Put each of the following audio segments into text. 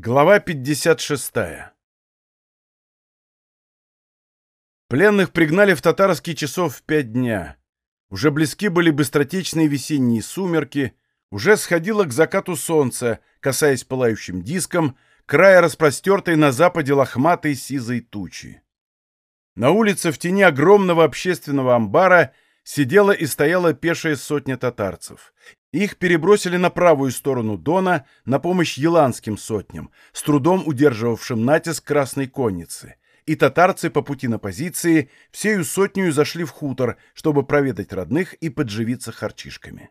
Глава 56 Пленных пригнали в татарский часов в пять дня. Уже близки были быстротечные весенние сумерки, уже сходило к закату солнца, касаясь пылающим диском, края распростертой на западе лохматой сизой тучи. На улице в тени огромного общественного амбара сидела и стояла пешая сотня татарцев. Их перебросили на правую сторону Дона на помощь еланским сотням, с трудом удерживавшим натиск Красной Конницы. И татарцы по пути на позиции всею сотню зашли в хутор, чтобы проведать родных и подживиться харчишками.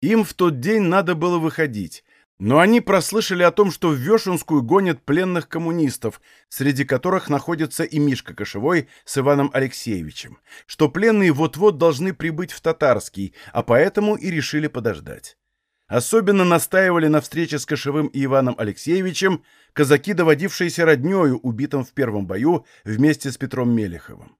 Им в тот день надо было выходить, но они прослышали о том, что в Вешенскую гонят пленных коммунистов, среди которых находится и Мишка Кошевой с Иваном Алексеевичем, что пленные вот-вот должны прибыть в Татарский, а поэтому и решили подождать. Особенно настаивали на встрече с Кошевым и Иваном Алексеевичем казаки, доводившиеся роднёю, убитым в первом бою вместе с Петром Мелеховым.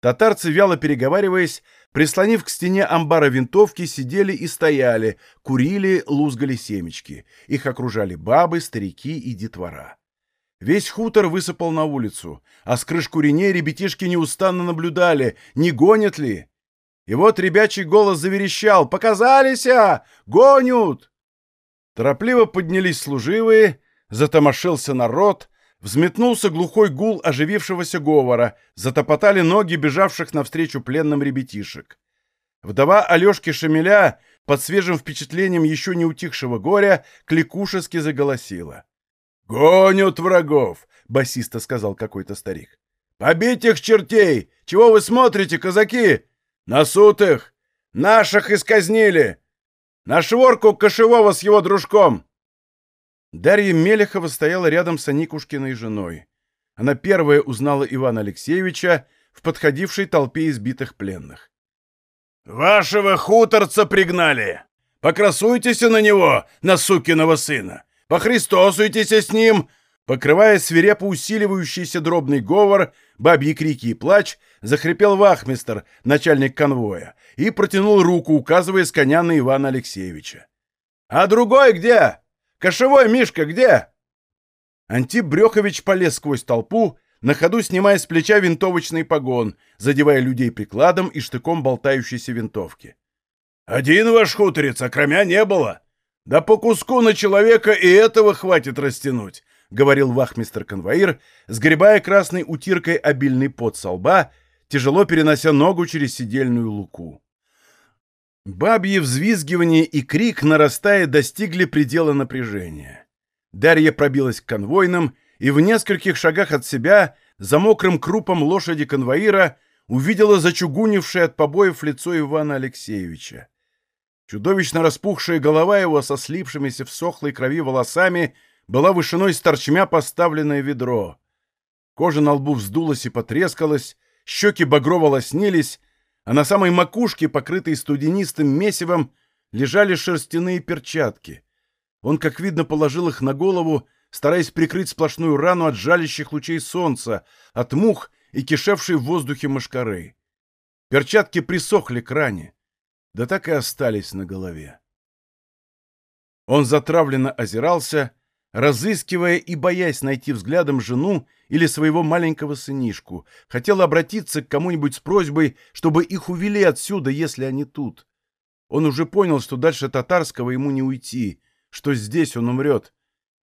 Татарцы, вяло переговариваясь, прислонив к стене амбара винтовки, сидели и стояли, курили, лузгали семечки. Их окружали бабы, старики и детвора. Весь хутор высыпал на улицу, а с крыш куреней ребятишки неустанно наблюдали, не гонят ли. И вот ребячий голос заверещал «Показалися! Гонят!» Торопливо поднялись служивые, затомошился народ — Взметнулся глухой гул оживившегося говора, затопотали ноги бежавших навстречу пленным ребятишек. Вдова Алешки Шамиля, под свежим впечатлением еще не утихшего горя, кликушески заголосила. «Гонят врагов!» — басисто сказал какой-то старик. «Побить их чертей! Чего вы смотрите, казаки? На суд их! Наших исказнили! На шворку кошевого с его дружком! Дарья Мелехова стояла рядом с Аникушкиной женой. Она первая узнала Ивана Алексеевича в подходившей толпе избитых пленных. «Вашего хуторца пригнали! Покрасуйтесь на него, на сукиного сына! Похристосуйтесь с ним!» Покрывая свирепо усиливающийся дробный говор, бабьи крики и плач, захрипел вахмистер, начальник конвоя, и протянул руку, указывая с коня на Ивана Алексеевича. «А другой где?» Кошевой Мишка где?» Антип Брехович полез сквозь толпу, на ходу снимая с плеча винтовочный погон, задевая людей прикладом и штыком болтающейся винтовки. «Один ваш хуторец, а кромя не было. Да по куску на человека и этого хватит растянуть», — говорил вахмистр-конвоир, сгребая красной утиркой обильный пот со лба, тяжело перенося ногу через сидельную луку. Бабье взвизгивание и крик, нарастая, достигли предела напряжения. Дарья пробилась к конвойным и в нескольких шагах от себя, за мокрым крупом лошади конвоира, увидела зачугунившее от побоев лицо Ивана Алексеевича. Чудовищно распухшая голова его со слипшимися в сохлой крови волосами была вышиной с торчмя поставленное ведро. Кожа на лбу вздулась и потрескалась, щеки багрово лоснились, а на самой макушке, покрытой студенистым месивом, лежали шерстяные перчатки. Он, как видно, положил их на голову, стараясь прикрыть сплошную рану от жалящих лучей солнца, от мух и кишевшей в воздухе мошкары. Перчатки присохли к ране, да так и остались на голове. Он затравленно озирался, разыскивая и боясь найти взглядом жену или своего маленького сынишку, хотел обратиться к кому-нибудь с просьбой, чтобы их увели отсюда, если они тут. Он уже понял, что дальше татарского ему не уйти, что здесь он умрет,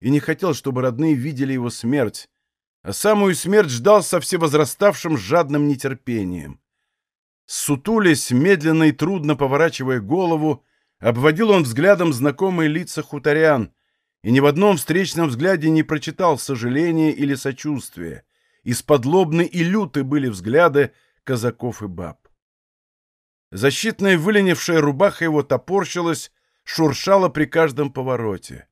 и не хотел, чтобы родные видели его смерть, а самую смерть ждал со всевозраставшим жадным нетерпением. Сутулясь, медленно и трудно поворачивая голову, обводил он взглядом знакомые лица хуторян, и ни в одном встречном взгляде не прочитал сожаления или сочувствия. Исподлобны и люты были взгляды казаков и баб. Защитная выленившая рубаха его топорщилась, шуршала при каждом повороте.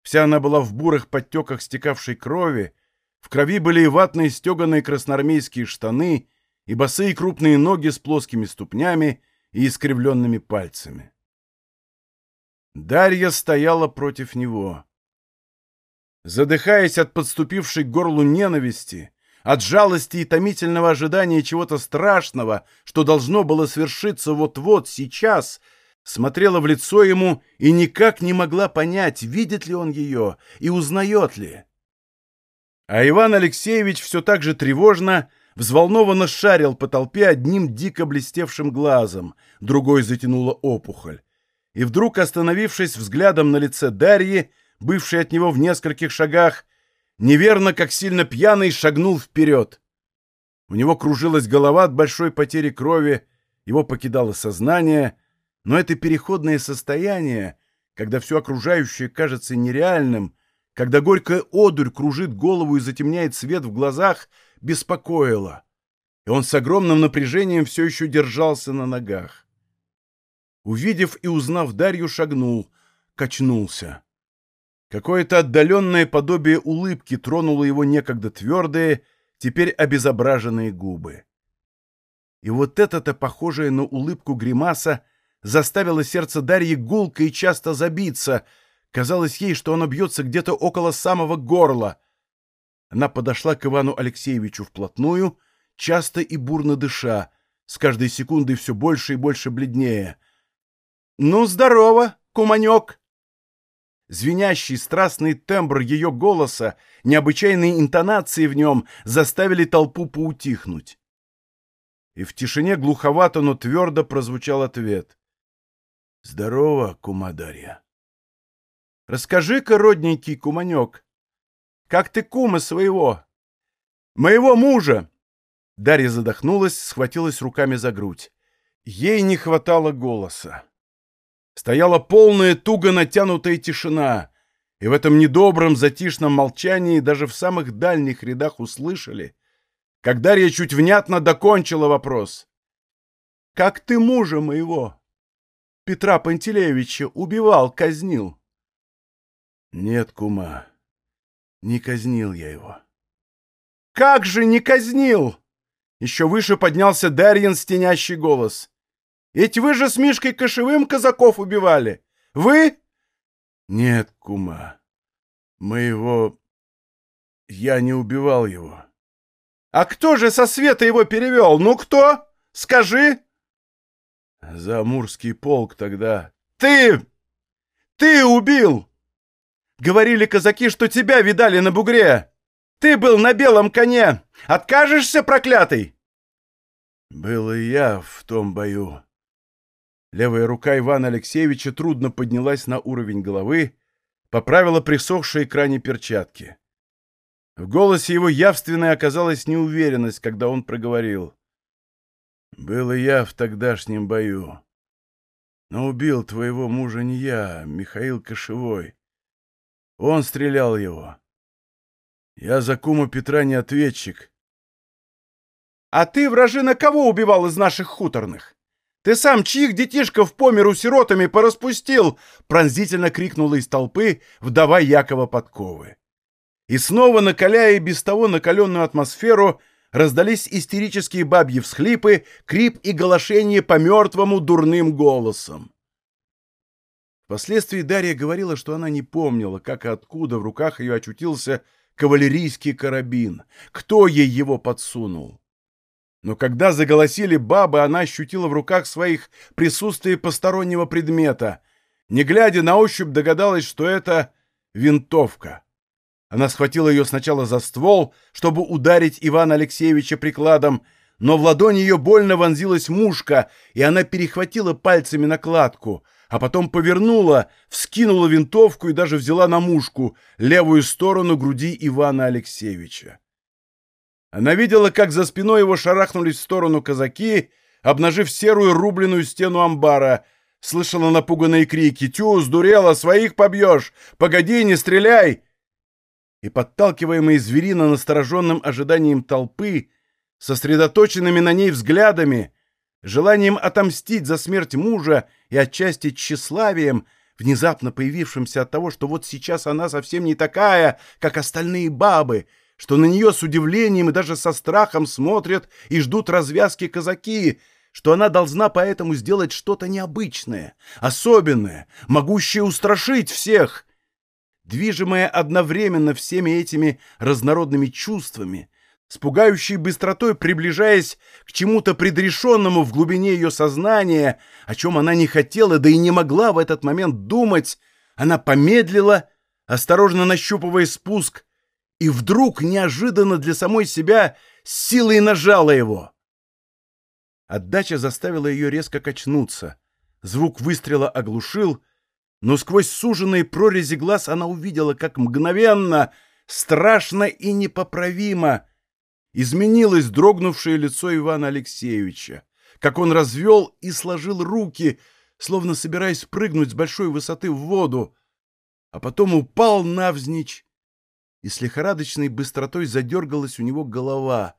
Вся она была в бурых подтеках стекавшей крови, в крови были и ватные стеганые красноармейские штаны, и босые крупные ноги с плоскими ступнями и искривленными пальцами. Дарья стояла против него. Задыхаясь от подступившей к горлу ненависти, от жалости и томительного ожидания чего-то страшного, что должно было свершиться вот-вот, сейчас, смотрела в лицо ему и никак не могла понять, видит ли он ее и узнает ли. А Иван Алексеевич все так же тревожно, взволнованно шарил по толпе одним дико блестевшим глазом, другой затянула опухоль. И вдруг, остановившись взглядом на лице Дарьи, бывшей от него в нескольких шагах, неверно, как сильно пьяный, шагнул вперед. У него кружилась голова от большой потери крови, его покидало сознание, но это переходное состояние, когда все окружающее кажется нереальным, когда горькая одурь кружит голову и затемняет свет в глазах, беспокоило. И он с огромным напряжением все еще держался на ногах. Увидев и узнав Дарью, шагнул, качнулся. Какое-то отдаленное подобие улыбки тронуло его некогда твердые, теперь обезображенные губы. И вот это-то, похожее на улыбку гримаса, заставило сердце Дарьи гулко и часто забиться — Казалось ей, что оно бьется где-то около самого горла. Она подошла к Ивану Алексеевичу вплотную, часто и бурно дыша, с каждой секундой все больше и больше бледнее. «Ну, здорово, куманек!» Звенящий, страстный тембр ее голоса, необычайные интонации в нем заставили толпу поутихнуть. И в тишине глуховато, но твердо прозвучал ответ. «Здорово, кумадарья!» Расскажи-ка, родненький куманек, как ты кума своего? Моего мужа!» Дарья задохнулась, схватилась руками за грудь. Ей не хватало голоса. Стояла полная, туго натянутая тишина, и в этом недобром, затишном молчании даже в самых дальних рядах услышали, как Дарья чуть внятно докончила вопрос. «Как ты мужа моего, Петра Пантелеевича, убивал, казнил?» Нет, кума, не казнил я его. Как же не казнил? Еще выше поднялся Дарьин стенящий голос. Ведь вы же с Мишкой Кошевым казаков убивали. Вы? Нет, кума, мы его... Я не убивал его. А кто же со света его перевел? Ну кто? Скажи. Замурский полк тогда. Ты! Ты убил! Говорили казаки, что тебя видали на бугре. Ты был на белом коне. Откажешься, проклятый?» «Был и я в том бою». Левая рука Ивана Алексеевича трудно поднялась на уровень головы, поправила присохшие к ране перчатки. В голосе его явственной оказалась неуверенность, когда он проговорил. «Был и я в тогдашнем бою. Но убил твоего мужа не я, Михаил Кошевой. Он стрелял его. Я за кума Петра не ответчик. А ты, вражина, кого убивал из наших хуторных? Ты сам чьих детишков по миру сиротами пораспустил? Пронзительно крикнула из толпы вдова Якова Подковы. И снова, накаляя и без того накаленную атмосферу, раздались истерические бабьи всхлипы, крип и голошение по мертвому дурным голосом. Впоследствии Дарья говорила, что она не помнила, как и откуда в руках ее очутился кавалерийский карабин, кто ей его подсунул. Но когда заголосили бабы, она ощутила в руках своих присутствие постороннего предмета. Не глядя на ощупь, догадалась, что это винтовка. Она схватила ее сначала за ствол, чтобы ударить Ивана Алексеевича прикладом, но в ладонь ее больно вонзилась мушка, и она перехватила пальцами накладку — а потом повернула, вскинула винтовку и даже взяла на мушку левую сторону груди Ивана Алексеевича. Она видела, как за спиной его шарахнулись в сторону казаки, обнажив серую рубленую стену амбара, слышала напуганные крики «Тю, сдурела, своих побьешь! Погоди, не стреляй!» И, подталкиваемые зверино настороженным ожиданием толпы, сосредоточенными на ней взглядами, желанием отомстить за смерть мужа и отчасти тщеславием, внезапно появившимся от того, что вот сейчас она совсем не такая, как остальные бабы, что на нее с удивлением и даже со страхом смотрят и ждут развязки казаки, что она должна поэтому сделать что-то необычное, особенное, могущее устрашить всех. Движимая одновременно всеми этими разнородными чувствами, с пугающей быстротой приближаясь к чему-то предрешенному в глубине ее сознания, о чем она не хотела, да и не могла в этот момент думать, она помедлила, осторожно нащупывая спуск, и вдруг, неожиданно для самой себя, силой нажала его. Отдача заставила ее резко качнуться. Звук выстрела оглушил, но сквозь суженные прорези глаз она увидела, как мгновенно, страшно и непоправимо изменилось дрогнувшее лицо Ивана Алексеевича, как он развел и сложил руки, словно собираясь прыгнуть с большой высоты в воду, а потом упал навзничь, и с лихорадочной быстротой задергалась у него голова.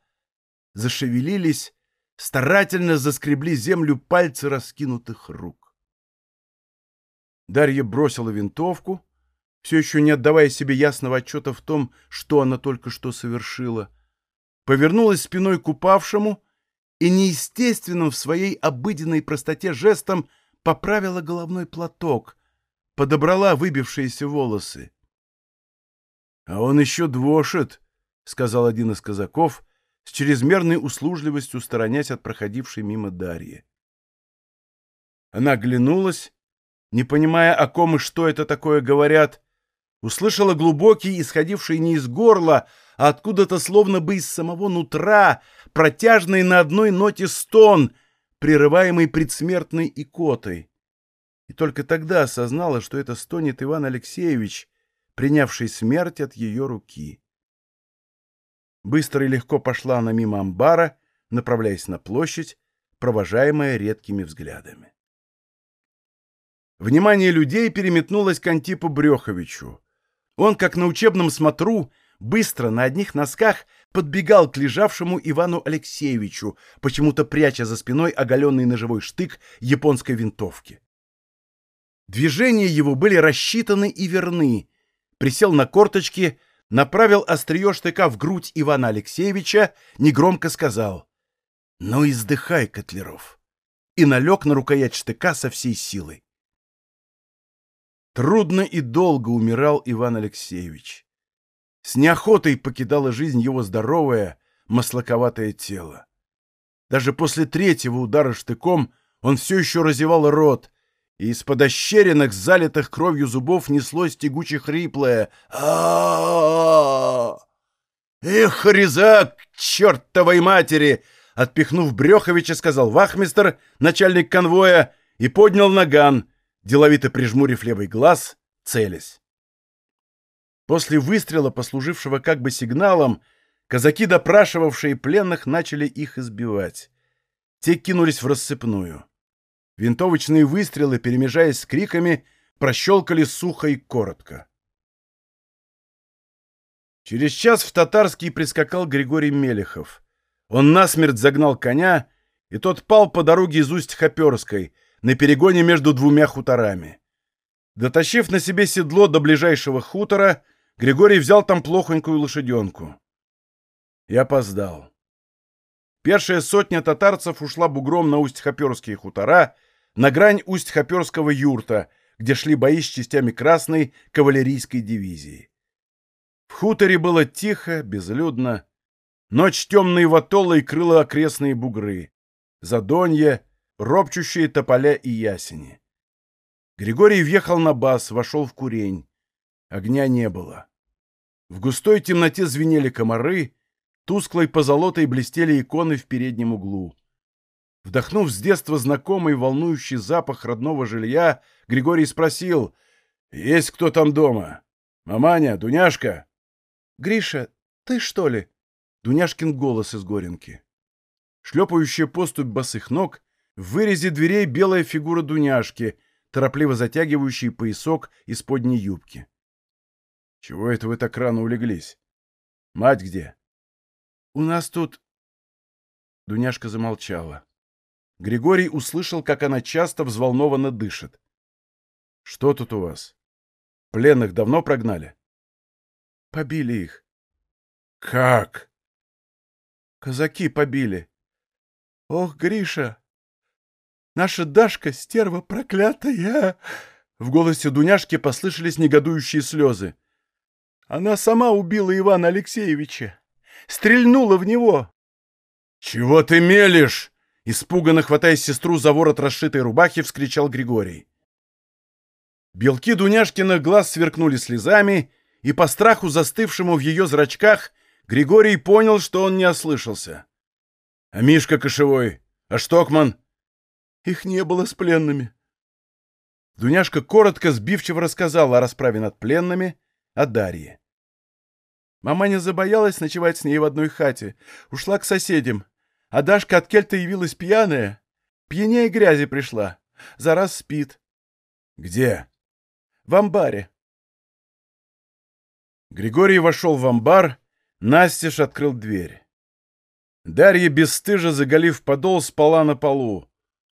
Зашевелились, старательно заскребли землю пальцы раскинутых рук. Дарья бросила винтовку, все еще не отдавая себе ясного отчета в том, что она только что совершила, повернулась спиной к упавшему и неестественным в своей обыденной простоте жестом поправила головной платок, подобрала выбившиеся волосы. — А он еще двошит, — сказал один из казаков, с чрезмерной услужливостью сторонясь от проходившей мимо Дарьи. Она оглянулась, не понимая, о ком и что это такое говорят, услышала глубокий, исходивший не из горла, а откуда-то словно бы из самого нутра, протяжный на одной ноте стон, прерываемый предсмертной икотой. И только тогда осознала, что это стонет Иван Алексеевич, принявший смерть от ее руки. Быстро и легко пошла она мимо амбара, направляясь на площадь, провожаемая редкими взглядами. Внимание людей переметнулось к Антипу Бреховичу. Он, как на учебном смотру, быстро на одних носках подбегал к лежавшему Ивану Алексеевичу, почему-то пряча за спиной оголенный ножевой штык японской винтовки. Движения его были рассчитаны и верны. Присел на корточки, направил острие штыка в грудь Ивана Алексеевича, негромко сказал «Ну издыхай, Котлеров!» и налег на рукоять штыка со всей силой. Трудно и долго умирал Иван Алексеевич. С неохотой покидало жизнь его здоровое, маслаковатое тело. Даже после третьего удара штыком он все еще разевал рот, и из-под ощеренных, залитых кровью зубов неслось тягуче хриплое а «Эх, резак, чертовой матери!» Отпихнув Бреховича, сказал вахмистер, начальник конвоя, и поднял наган, деловито прижмурив левый глаз, целясь. После выстрела, послужившего как бы сигналом, казаки, допрашивавшие пленных, начали их избивать. Те кинулись в рассыпную. Винтовочные выстрелы, перемежаясь с криками, прощелкали сухо и коротко. Через час в Татарский прискакал Григорий Мелехов. Он насмерть загнал коня, и тот пал по дороге из Усть-Хоперской, на перегоне между двумя хуторами. Дотащив на себе седло до ближайшего хутора, Григорий взял там плохонькую лошаденку. Я опоздал. Первая сотня татарцев ушла бугром на Усть-Хоперские хутора, на грань Усть-Хоперского юрта, где шли бои с частями Красной кавалерийской дивизии. В хуторе было тихо, безлюдно. Ночь темные ватолы крыла окрестные бугры. Задонья, ропчущие тополя и ясени. Григорий въехал на бас, вошел в курень. Огня не было. В густой темноте звенели комары, тусклой позолотой блестели иконы в переднем углу. Вдохнув с детства знакомый волнующий запах родного жилья, Григорий спросил, «Есть кто там дома? Маманя, Дуняшка?» «Гриша, ты что ли?» Дуняшкин голос из горенки. Шлепающая поступь босых ног, в вырезе дверей белая фигура Дуняшки, торопливо затягивающий поясок из подней юбки. «Чего это вы так рано улеглись? Мать где?» «У нас тут...» Дуняшка замолчала. Григорий услышал, как она часто взволнованно дышит. «Что тут у вас? Пленных давно прогнали?» «Побили их». «Как?» «Казаки побили. Ох, Гриша! Наша Дашка, стерва проклятая!» В голосе Дуняшки послышались негодующие слезы. «Она сама убила Ивана Алексеевича. Стрельнула в него!» «Чего ты мелешь?» Испуганно хватая сестру за ворот расшитой рубахи, вскричал Григорий. Белки Дуняшкиных глаз сверкнули слезами, и по страху, застывшему в ее зрачках, Григорий понял, что он не ослышался. «А Мишка Кошевой? А Штокман?» «Их не было с пленными». Дуняшка коротко, сбивчиво рассказала о расправе над пленными, о Дарье. Маманя забоялась ночевать с ней в одной хате, ушла к соседям, а Дашка от кельта явилась пьяная. Пьянее грязи пришла. За раз спит. Где? В амбаре. Григорий вошел в амбар, Настеж открыл дверь. Дарья, бесстыжа заголив подол, спала на полу.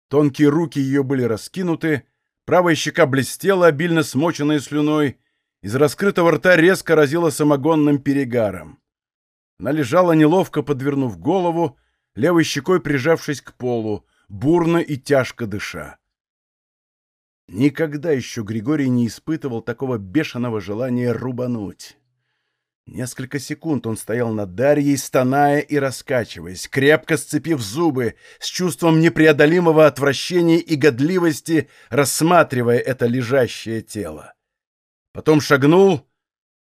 Тонкие руки ее были раскинуты, правая щека блестела, обильно смоченная слюной, из раскрытого рта резко разила самогонным перегаром. Она лежала, неловко подвернув голову, левой щекой прижавшись к полу, бурно и тяжко дыша. Никогда еще Григорий не испытывал такого бешеного желания рубануть. Несколько секунд он стоял над Дарьей, стоная и раскачиваясь, крепко сцепив зубы, с чувством непреодолимого отвращения и годливости, рассматривая это лежащее тело. Потом шагнул,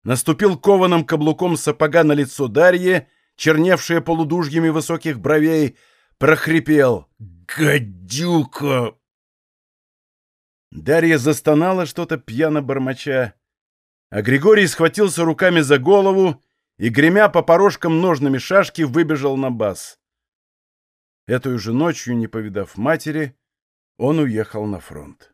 наступил кованым каблуком сапога на лицо Дарьи черневшее полудужьями высоких бровей, прохрипел «Гадюка!». Дарья застонала что-то пьяно бормоча, а Григорий схватился руками за голову и, гремя по порожкам ножными шашки, выбежал на бас. Эту же ночью, не повидав матери, он уехал на фронт.